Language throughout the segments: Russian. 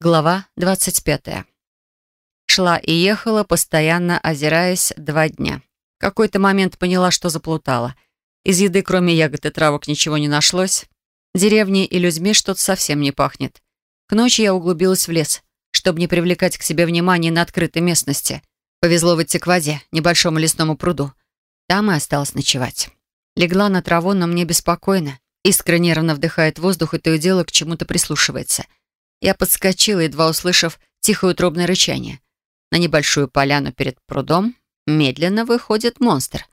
Глава 25. Шла и ехала, постоянно озираясь два дня. В какой-то момент поняла, что заплутала. Из еды, кроме ягод и травок, ничего не нашлось. Деревней и людьми что-то совсем не пахнет. К ночи я углубилась в лес, чтобы не привлекать к себе внимания на открытой местности. Повезло выйти к воде, небольшому лесному пруду. Там и осталось ночевать. Легла на траву, но мне беспокойно. Искра нервно вдыхает воздух и то и дело к чему-то прислушивается — я подскочила, едва услышав тихое утробное рычание. На небольшую поляну перед прудом медленно выходит монстр.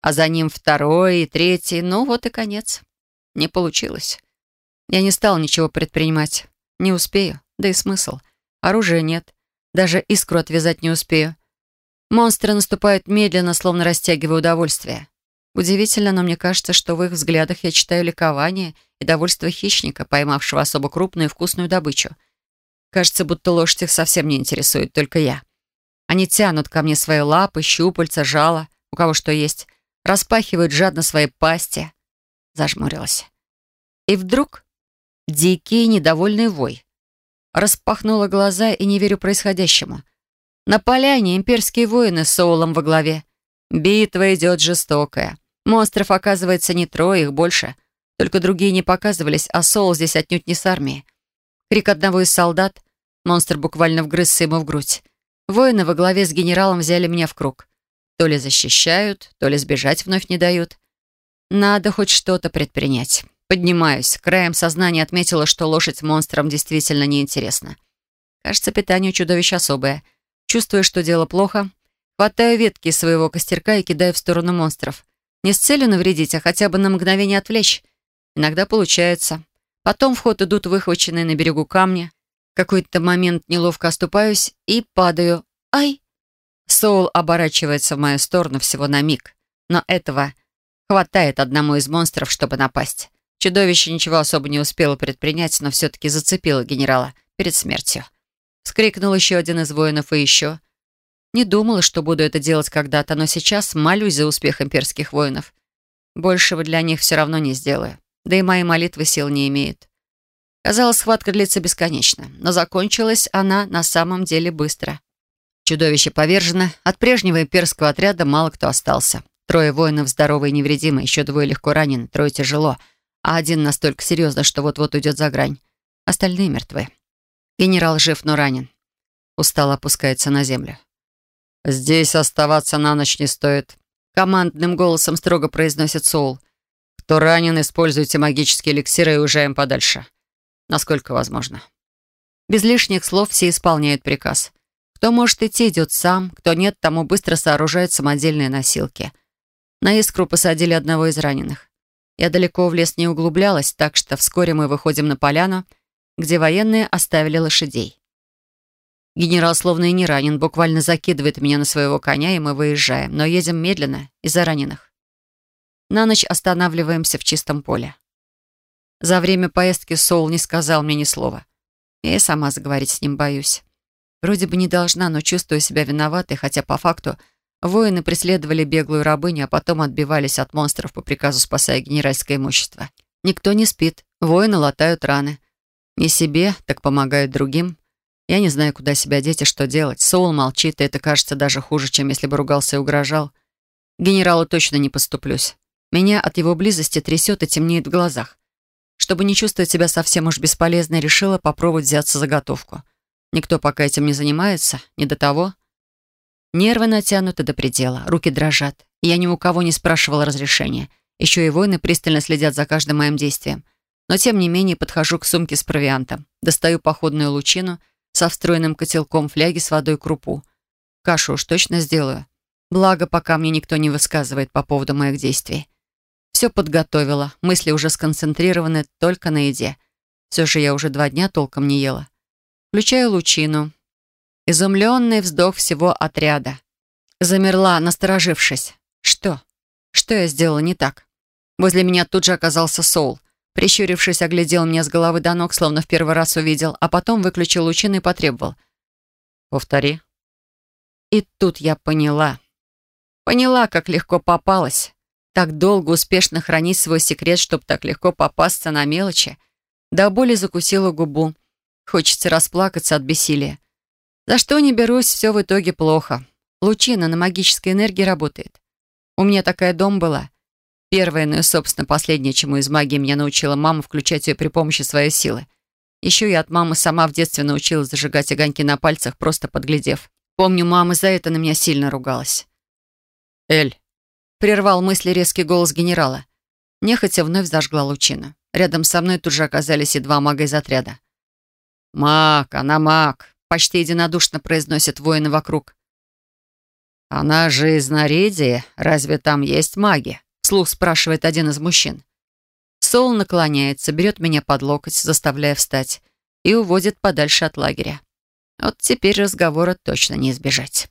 А за ним второй и третий. Ну вот и конец. Не получилось. Я не стал ничего предпринимать. Не успею. Да и смысл. Оружия нет. Даже искру отвязать не успею. Монстры наступают медленно, словно растягивая удовольствие. Удивительно, но мне кажется, что в их взглядах я читаю ликование и довольство хищника, поймавшего особо крупную и вкусную добычу. Кажется, будто лошадь их совсем не интересует, только я. Они тянут ко мне свои лапы, щупальца, жало, у кого что есть, распахивают жадно свои пасти. Зажмурилась. И вдруг дикий недовольный вой. Распахнула глаза и не верю происходящему. На поляне имперские воины с Соулом во главе. Битва идет жестокая. Монстров, оказывается, не трое, их больше. Только другие не показывались, а Соул здесь отнюдь не с армией. Крик одного из солдат. Монстр буквально вгрызся ему в грудь. Воины во главе с генералом взяли меня в круг. То ли защищают, то ли сбежать вновь не дают. Надо хоть что-то предпринять. Поднимаюсь. Краем сознания отметила, что лошадь монстрам действительно неинтересна. Кажется, питание у чудовищ особое. Чувствую, что дело плохо. Хватаю ветки своего костерка и кидаю в сторону монстров. Не с целью навредить, а хотя бы на мгновение отвлечь. Иногда получается. Потом в ход идут выхваченные на берегу камни. В какой-то момент неловко оступаюсь и падаю. Ай! Соул оборачивается в мою сторону всего на миг. Но этого хватает одному из монстров, чтобы напасть. Чудовище ничего особо не успело предпринять, но все-таки зацепило генерала перед смертью. Вскрикнул еще один из воинов и еще. Не думала, что буду это делать когда-то, но сейчас молюсь за успех имперских воинов. Большего для них все равно не сделаю. Да и мои молитвы сил не имеют. Казалось, схватка длится бесконечно, но закончилась она на самом деле быстро. Чудовище повержено, от прежнего имперского отряда мало кто остался. Трое воинов здоровы и невредимы, еще двое легко ранены, трое тяжело, а один настолько серьезно, что вот-вот уйдет за грань. Остальные мертвы. Генерал жив, но ранен. Устало опускается на землю. «Здесь оставаться на ночь не стоит», — командным голосом строго произносит Соул. «Кто ранен, используйте магические эликсиры и уезжаем подальше. Насколько возможно». Без лишних слов все исполняют приказ. Кто может идти, идет сам, кто нет, тому быстро сооружают самодельные носилки. На искру посадили одного из раненых. Я далеко в лес не углублялась, так что вскоре мы выходим на поляну, где военные оставили лошадей. Генерал словно и не ранен, буквально закидывает меня на своего коня, и мы выезжаем, но едем медленно из-за раненых. На ночь останавливаемся в чистом поле. За время поездки Соул не сказал мне ни слова. Я и сама заговорить с ним боюсь. Вроде бы не должна, но чувствую себя виноватой, хотя по факту воины преследовали беглую рабыню, а потом отбивались от монстров по приказу, спасая генеральское имущество. Никто не спит, воины латают раны. Не себе, так помогают другим. Я не знаю, куда себя деть и что делать. Соул молчит, и это кажется даже хуже, чем если бы ругался и угрожал. Генералу точно не поступлюсь. Меня от его близости трясет и темнеет в глазах. Чтобы не чувствовать себя совсем уж бесполезной, решила попробовать взяться за готовку. Никто пока этим не занимается, не до того. Нервы натянуты до предела, руки дрожат. Я ни у кого не спрашивала разрешения. Еще и воины пристально следят за каждым моим действием. Но тем не менее подхожу к сумке с провиантом, достаю походную лучину — со встроенным котелком фляги с водой крупу. Кашу уж точно сделаю. Благо, пока мне никто не высказывает по поводу моих действий. Все подготовила, мысли уже сконцентрированы только на еде. Все же я уже два дня толком не ела. Включаю лучину. Изумленный вздох всего отряда. Замерла, насторожившись. Что? Что я сделала не так? Возле меня тут же оказался Соул. Прищурившись, оглядел меня с головы до ног, словно в первый раз увидел, а потом выключил лучины и потребовал. «Повтори». И тут я поняла. Поняла, как легко попалась. Так долго успешно хранить свой секрет, чтобы так легко попасться на мелочи. До боли закусила губу. Хочется расплакаться от бессилия. За что не берусь, все в итоге плохо. Лучина на магической энергии работает. У меня такая дом была. Первое, но и, собственно, последнее, чему из магии меня научила мама, включать ее при помощи своей силы. Еще я от мамы сама в детстве научилась зажигать огоньки на пальцах, просто подглядев. Помню, мама за это на меня сильно ругалась. «Эль», — прервал мысли резкий голос генерала. Нехотя вновь зажгла лучину. Рядом со мной тут же оказались и два мага из отряда. «Маг, она маг», — почти единодушно произносят воины вокруг. «Она же из Наридии. Разве там есть маги?» — вслух спрашивает один из мужчин. Сол наклоняется, берет меня под локоть, заставляя встать, и уводит подальше от лагеря. Вот теперь разговора точно не избежать.